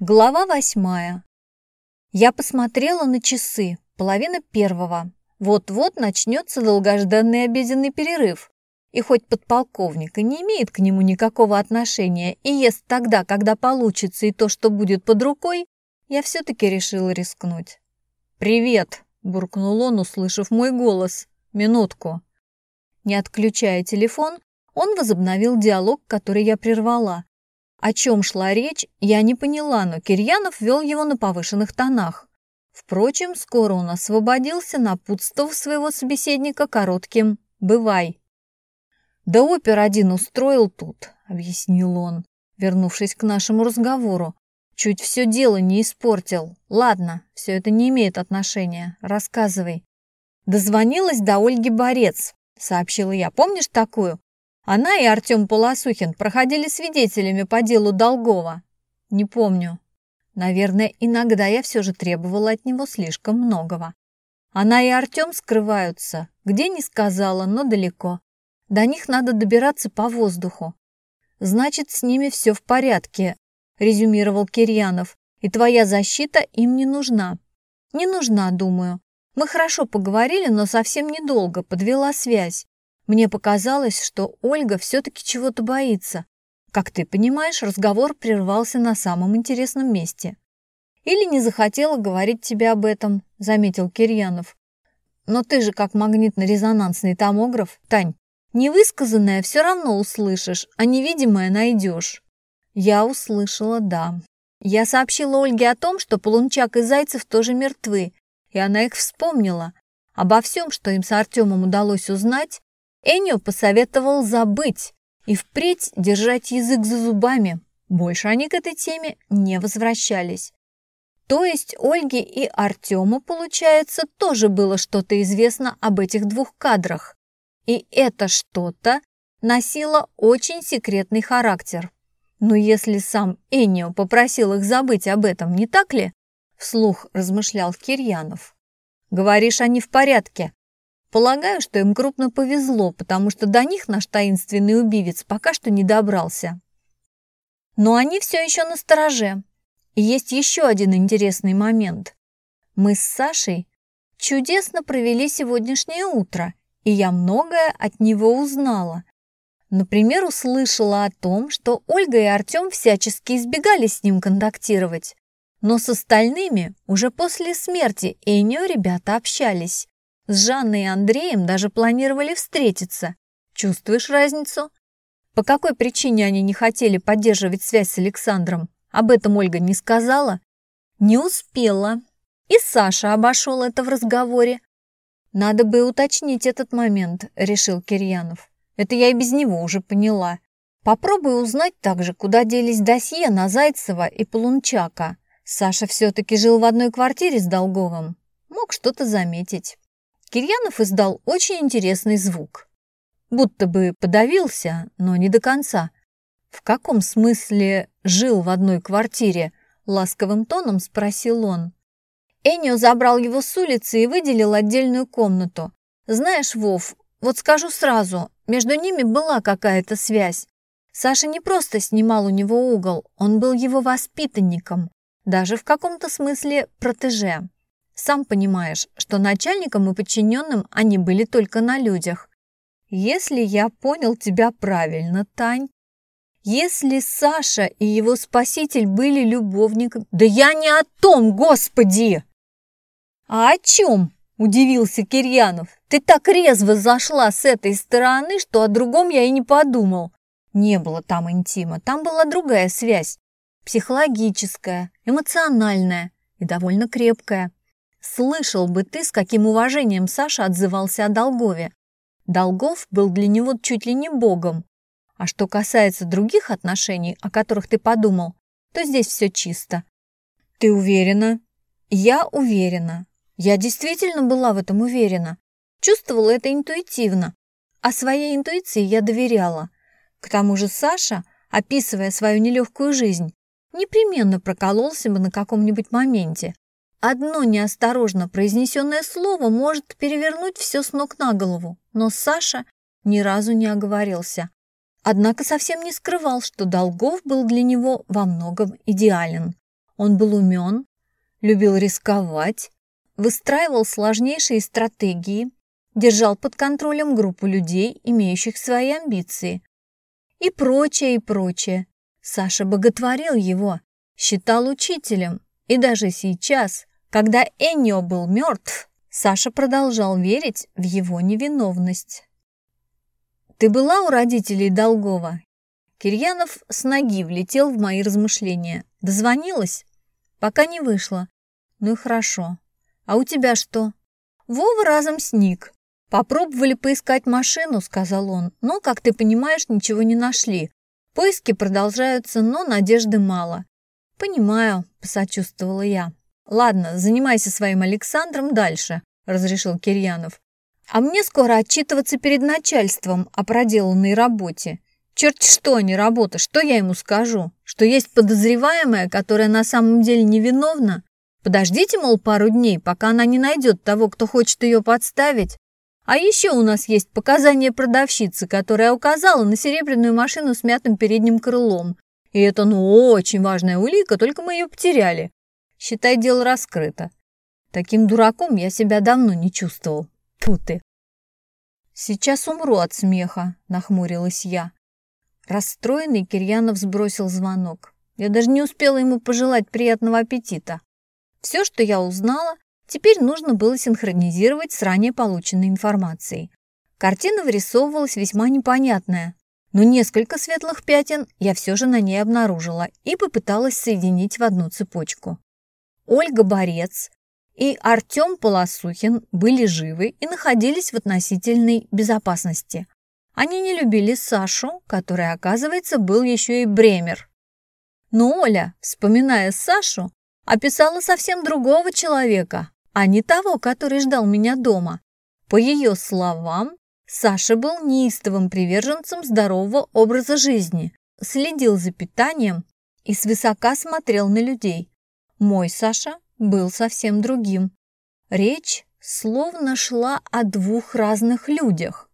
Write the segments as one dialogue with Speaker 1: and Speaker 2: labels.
Speaker 1: Глава восьмая. Я посмотрела на часы. Половина первого. Вот-вот начнется долгожданный обеденный перерыв. И хоть подполковник и не имеет к нему никакого отношения и ест тогда, когда получится и то, что будет под рукой, я все-таки решила рискнуть. «Привет!» – буркнул он, услышав мой голос. «Минутку». Не отключая телефон, он возобновил диалог, который я прервала. О чем шла речь, я не поняла, но Кирьянов вел его на повышенных тонах. Впрочем, скоро он освободился, напутствовав своего собеседника коротким «бывай». «Да опер один устроил тут», — объяснил он, вернувшись к нашему разговору. «Чуть все дело не испортил. Ладно, все это не имеет отношения. Рассказывай». «Дозвонилась до Ольги Борец», — сообщила я. «Помнишь такую? Она и Артем Полосухин проходили свидетелями по делу Долгова. Не помню. Наверное, иногда я все же требовала от него слишком многого. Она и Артем скрываются. Где не сказала, но далеко. До них надо добираться по воздуху. Значит, с ними все в порядке, резюмировал Кирьянов. И твоя защита им не нужна. Не нужна, думаю. Мы хорошо поговорили, но совсем недолго, подвела связь. Мне показалось, что Ольга все-таки чего-то боится. Как ты понимаешь, разговор прервался на самом интересном месте. Или не захотела говорить тебе об этом, заметил Кирьянов. Но ты же как магнитно-резонансный томограф, Тань. Невысказанное все равно услышишь, а невидимое найдешь. Я услышала «да». Я сообщила Ольге о том, что Полунчак и Зайцев тоже мертвы, и она их вспомнила. Обо всем, что им с Артемом удалось узнать, Энио посоветовал забыть и впредь держать язык за зубами. Больше они к этой теме не возвращались. То есть Ольге и Артему, получается, тоже было что-то известно об этих двух кадрах. И это что-то носило очень секретный характер. Но если сам Энио попросил их забыть об этом, не так ли? Вслух размышлял Кирьянов. «Говоришь, они в порядке?» Полагаю, что им крупно повезло, потому что до них наш таинственный убивец пока что не добрался. Но они все еще на стороже. И есть еще один интересный момент. Мы с Сашей чудесно провели сегодняшнее утро, и я многое от него узнала. Например, услышала о том, что Ольга и Артем всячески избегали с ним контактировать. Но с остальными уже после смерти Энио ребята общались. С Жанной и Андреем даже планировали встретиться. Чувствуешь разницу? По какой причине они не хотели поддерживать связь с Александром? Об этом Ольга не сказала? Не успела. И Саша обошел это в разговоре. Надо бы уточнить этот момент, решил Кирьянов. Это я и без него уже поняла. Попробуй узнать также, куда делись досье на Зайцева и Полунчака. Саша все-таки жил в одной квартире с Долговым. Мог что-то заметить. Кирьянов издал очень интересный звук. Будто бы подавился, но не до конца. «В каком смысле жил в одной квартире?» – ласковым тоном спросил он. Энио забрал его с улицы и выделил отдельную комнату. «Знаешь, Вов, вот скажу сразу, между ними была какая-то связь. Саша не просто снимал у него угол, он был его воспитанником, даже в каком-то смысле протеже. Сам понимаешь, что начальникам и подчиненным они были только на людях. Если я понял тебя правильно, Тань, если Саша и его спаситель были любовниками... Да я не о том, господи! А о чем? Удивился Кирьянов. Ты так резво зашла с этой стороны, что о другом я и не подумал. Не было там интима, там была другая связь. Психологическая, эмоциональная и довольно крепкая. Слышал бы ты, с каким уважением Саша отзывался о Долгове. Долгов был для него чуть ли не богом. А что касается других отношений, о которых ты подумал, то здесь все чисто. Ты уверена? Я уверена. Я действительно была в этом уверена. Чувствовала это интуитивно. А своей интуиции я доверяла. К тому же Саша, описывая свою нелегкую жизнь, непременно прокололся бы на каком-нибудь моменте. Одно неосторожно произнесенное слово может перевернуть все с ног на голову, но Саша ни разу не оговорился. Однако совсем не скрывал, что Долгов был для него во многом идеален. Он был умен, любил рисковать, выстраивал сложнейшие стратегии, держал под контролем группу людей, имеющих свои амбиции. И прочее, и прочее. Саша боготворил его, считал учителем. И даже сейчас, когда Эннио был мертв, Саша продолжал верить в его невиновность. «Ты была у родителей Долгова?» Кирьянов с ноги влетел в мои размышления. Дозвонилась? Пока не вышла. Ну и хорошо. А у тебя что? Вова разом сник. Попробовали поискать машину, сказал он, но, как ты понимаешь, ничего не нашли. Поиски продолжаются, но надежды мало. Понимаю, посочувствовала я. Ладно, занимайся своим Александром дальше, разрешил Кирьянов. А мне скоро отчитываться перед начальством о проделанной работе. Черт что, не работа, что я ему скажу? Что есть подозреваемая, которая на самом деле невиновна? Подождите, мол, пару дней, пока она не найдет того, кто хочет ее подставить. А еще у нас есть показания продавщицы, которая указала на серебряную машину с мятым передним крылом. И это, ну, очень важная улика, только мы ее потеряли. Считай, дело раскрыто. Таким дураком я себя давно не чувствовал. Тьфу ты. Сейчас умру от смеха, нахмурилась я. Расстроенный Кирьянов сбросил звонок. Я даже не успела ему пожелать приятного аппетита. Все, что я узнала, теперь нужно было синхронизировать с ранее полученной информацией. Картина вырисовывалась весьма непонятная, но несколько светлых пятен я все же на ней обнаружила и попыталась соединить в одну цепочку. Ольга Борец и Артем Полосухин были живы и находились в относительной безопасности. Они не любили Сашу, который, оказывается, был еще и Бремер. Но Оля, вспоминая Сашу, описала совсем другого человека, а не того, который ждал меня дома. По ее словам, Саша был неистовым приверженцем здорового образа жизни, следил за питанием и свысока смотрел на людей. Мой Саша был совсем другим. Речь словно шла о двух разных людях.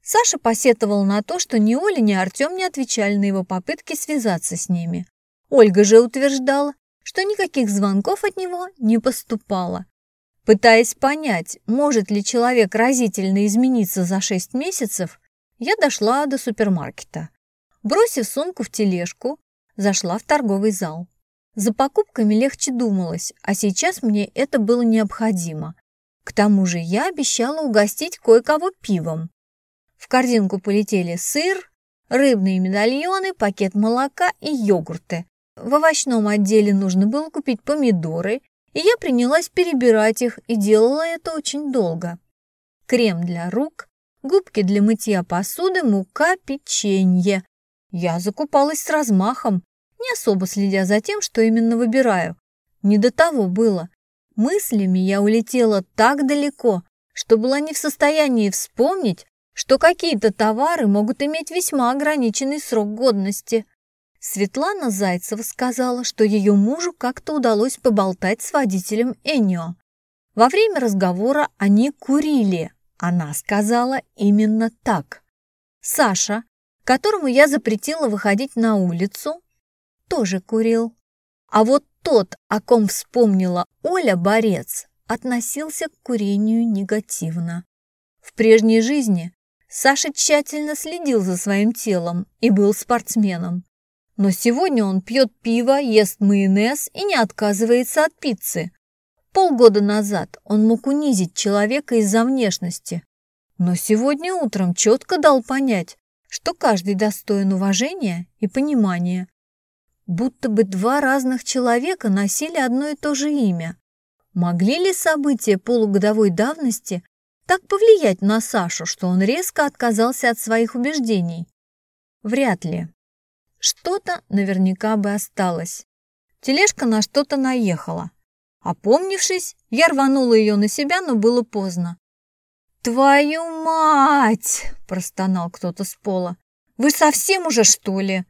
Speaker 1: Саша посетовал на то, что ни Оля, ни Артем не отвечали на его попытки связаться с ними. Ольга же утверждала, что никаких звонков от него не поступало. Пытаясь понять, может ли человек разительно измениться за шесть месяцев, я дошла до супермаркета. Бросив сумку в тележку, зашла в торговый зал. За покупками легче думалось, а сейчас мне это было необходимо. К тому же я обещала угостить кое-кого пивом. В корзинку полетели сыр, рыбные медальоны, пакет молока и йогурты. В овощном отделе нужно было купить помидоры, и я принялась перебирать их и делала это очень долго. Крем для рук, губки для мытья посуды, мука, печенье. Я закупалась с размахом, не особо следя за тем, что именно выбираю. Не до того было. Мыслями я улетела так далеко, что была не в состоянии вспомнить, что какие-то товары могут иметь весьма ограниченный срок годности. Светлана Зайцева сказала, что ее мужу как-то удалось поболтать с водителем Энио. Во время разговора они курили. Она сказала именно так. Саша, которому я запретила выходить на улицу, тоже курил. А вот тот, о ком вспомнила Оля Борец, относился к курению негативно. В прежней жизни Саша тщательно следил за своим телом и был спортсменом. Но сегодня он пьет пиво, ест майонез и не отказывается от пиццы. Полгода назад он мог унизить человека из-за внешности. Но сегодня утром четко дал понять, что каждый достоин уважения и понимания. Будто бы два разных человека носили одно и то же имя. Могли ли события полугодовой давности так повлиять на Сашу, что он резко отказался от своих убеждений? Вряд ли. Что-то наверняка бы осталось. Тележка на что-то наехала. Опомнившись, я рванула ее на себя, но было поздно. «Твою мать!» – простонал кто-то с пола. «Вы совсем уже, что ли?»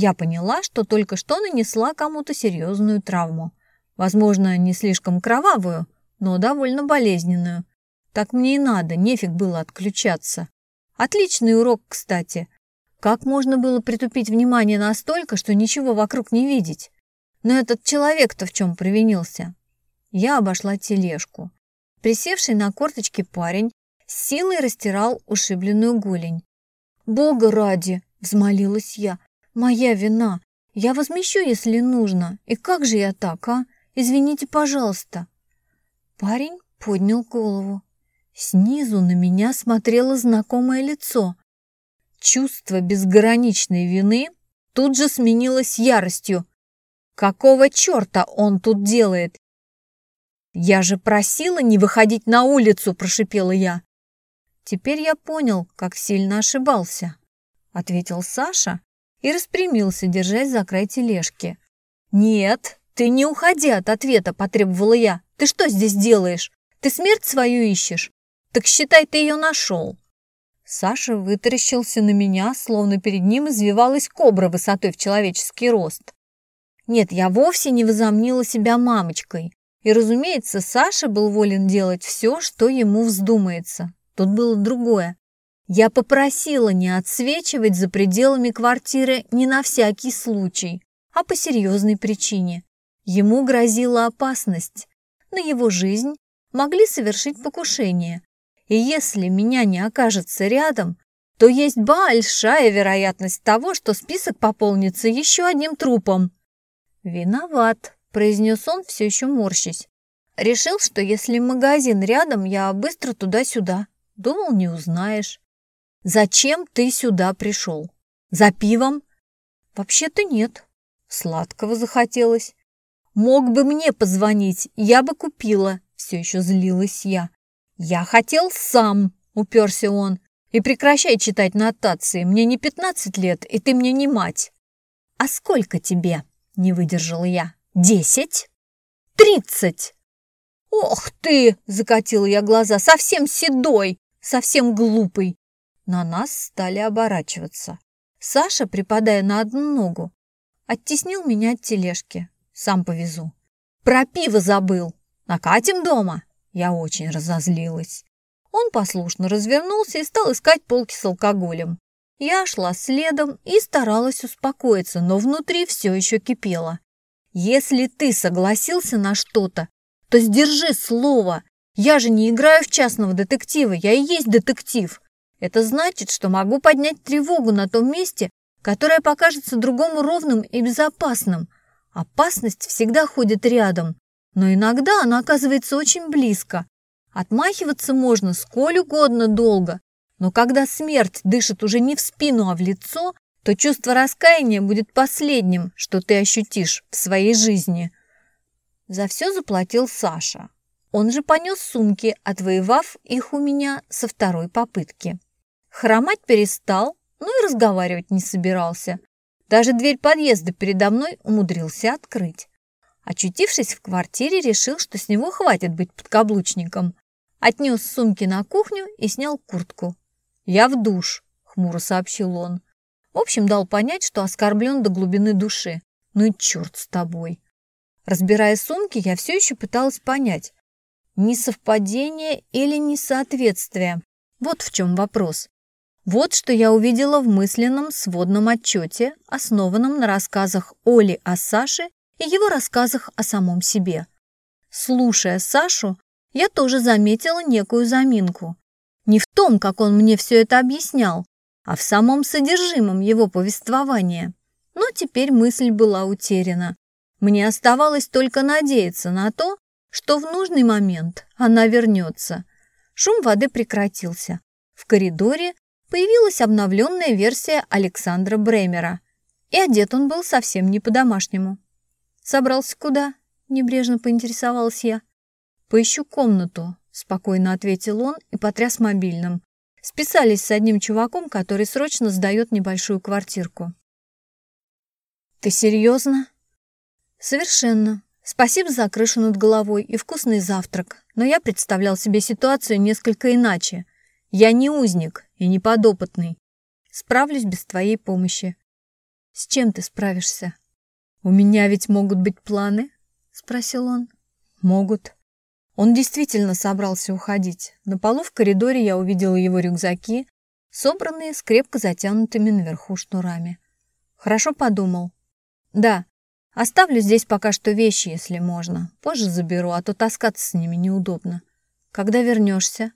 Speaker 1: Я поняла, что только что нанесла кому-то серьезную травму. Возможно, не слишком кровавую, но довольно болезненную. Так мне и надо, нефиг было отключаться. Отличный урок, кстати. Как можно было притупить внимание настолько, что ничего вокруг не видеть? Но этот человек-то в чем провинился? Я обошла тележку. Присевший на корточки парень с силой растирал ушибленную голень. «Бога ради!» — взмолилась я. «Моя вина! Я возмещу, если нужно. И как же я так, а? Извините, пожалуйста!» Парень поднял голову. Снизу на меня смотрело знакомое лицо. Чувство безграничной вины тут же сменилось яростью. Какого черта он тут делает? «Я же просила не выходить на улицу!» – прошипела я. «Теперь я понял, как сильно ошибался», – ответил Саша и распрямился, держась за край тележки. «Нет, ты не уходи от ответа», – потребовала я. «Ты что здесь делаешь? Ты смерть свою ищешь? Так считай, ты ее нашел». Саша вытаращился на меня, словно перед ним извивалась кобра высотой в человеческий рост. Нет, я вовсе не возомнила себя мамочкой. И, разумеется, Саша был волен делать все, что ему вздумается. Тут было другое. Я попросила не отсвечивать за пределами квартиры не на всякий случай, а по серьезной причине. Ему грозила опасность. На его жизнь могли совершить покушение. И если меня не окажется рядом, то есть большая вероятность того, что список пополнится еще одним трупом. «Виноват», – произнес он, все еще морщись. «Решил, что если магазин рядом, я быстро туда-сюда. Думал, не узнаешь». «Зачем ты сюда пришел? За пивом?» «Вообще-то нет. Сладкого захотелось. Мог бы мне позвонить, я бы купила». Все еще злилась я. «Я хотел сам», — уперся он. «И прекращай читать нотации. Мне не пятнадцать лет, и ты мне не мать». «А сколько тебе?» — не выдержала я. «Десять?» «Тридцать!» «Ох ты!» — закатила я глаза. «Совсем седой, совсем глупый!» На нас стали оборачиваться. Саша, припадая на одну ногу, оттеснил меня от тележки. Сам повезу. «Про пиво забыл! Накатим дома!» Я очень разозлилась. Он послушно развернулся и стал искать полки с алкоголем. Я шла следом и старалась успокоиться, но внутри все еще кипело. Если ты согласился на что-то, то сдержи слово. Я же не играю в частного детектива, я и есть детектив. Это значит, что могу поднять тревогу на том месте, которое покажется другому ровным и безопасным. Опасность всегда ходит рядом, но иногда она оказывается очень близко. Отмахиваться можно сколь угодно долго, но когда смерть дышит уже не в спину, а в лицо, то чувство раскаяния будет последним, что ты ощутишь в своей жизни. За все заплатил Саша. Он же понес сумки, отвоевав их у меня со второй попытки. Хромать перестал, но и разговаривать не собирался. Даже дверь подъезда передо мной умудрился открыть. Очутившись в квартире, решил, что с него хватит быть подкаблучником. Отнес сумки на кухню и снял куртку. «Я в душ», — хмуро сообщил он. В общем, дал понять, что оскорблен до глубины души. Ну и черт с тобой. Разбирая сумки, я все еще пыталась понять, несовпадение или несоответствие. Вот в чем вопрос. Вот что я увидела в мысленном сводном отчете, основанном на рассказах Оли о Саше и его рассказах о самом себе. Слушая Сашу, я тоже заметила некую заминку. Не в том, как он мне все это объяснял, а в самом содержимом его повествования. Но теперь мысль была утеряна. Мне оставалось только надеяться на то, что в нужный момент она вернется. Шум воды прекратился. В коридоре появилась обновленная версия Александра Бремера. И одет он был совсем не по-домашнему. «Собрался куда?» – небрежно поинтересовалась я. «Поищу комнату», – спокойно ответил он и потряс мобильным. Списались с одним чуваком, который срочно сдает небольшую квартирку. «Ты серьезно?» «Совершенно. Спасибо за крышу над головой и вкусный завтрак, но я представлял себе ситуацию несколько иначе. Я не узник и не подопытный. Справлюсь без твоей помощи. С чем ты справишься?» «У меня ведь могут быть планы?» — спросил он. «Могут». Он действительно собрался уходить. На полу в коридоре я увидела его рюкзаки, собранные с крепко затянутыми наверху шнурами. Хорошо подумал. Да, Оставлю здесь пока что вещи, если можно. Позже заберу, а то таскаться с ними неудобно. Когда вернешься?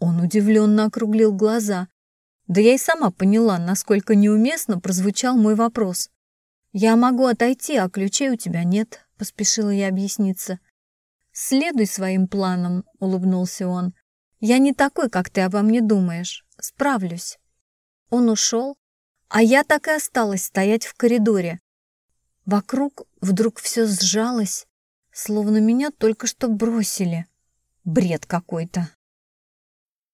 Speaker 1: Он удивленно округлил глаза. Да я и сама поняла, насколько неуместно прозвучал мой вопрос. «Я могу отойти, а ключей у тебя нет», — поспешила я объясниться. «Следуй своим планам», — улыбнулся он. «Я не такой, как ты обо мне думаешь. Справлюсь». Он ушел, а я так и осталась стоять в коридоре. Вокруг вдруг все сжалось, словно меня только что бросили. Бред какой-то.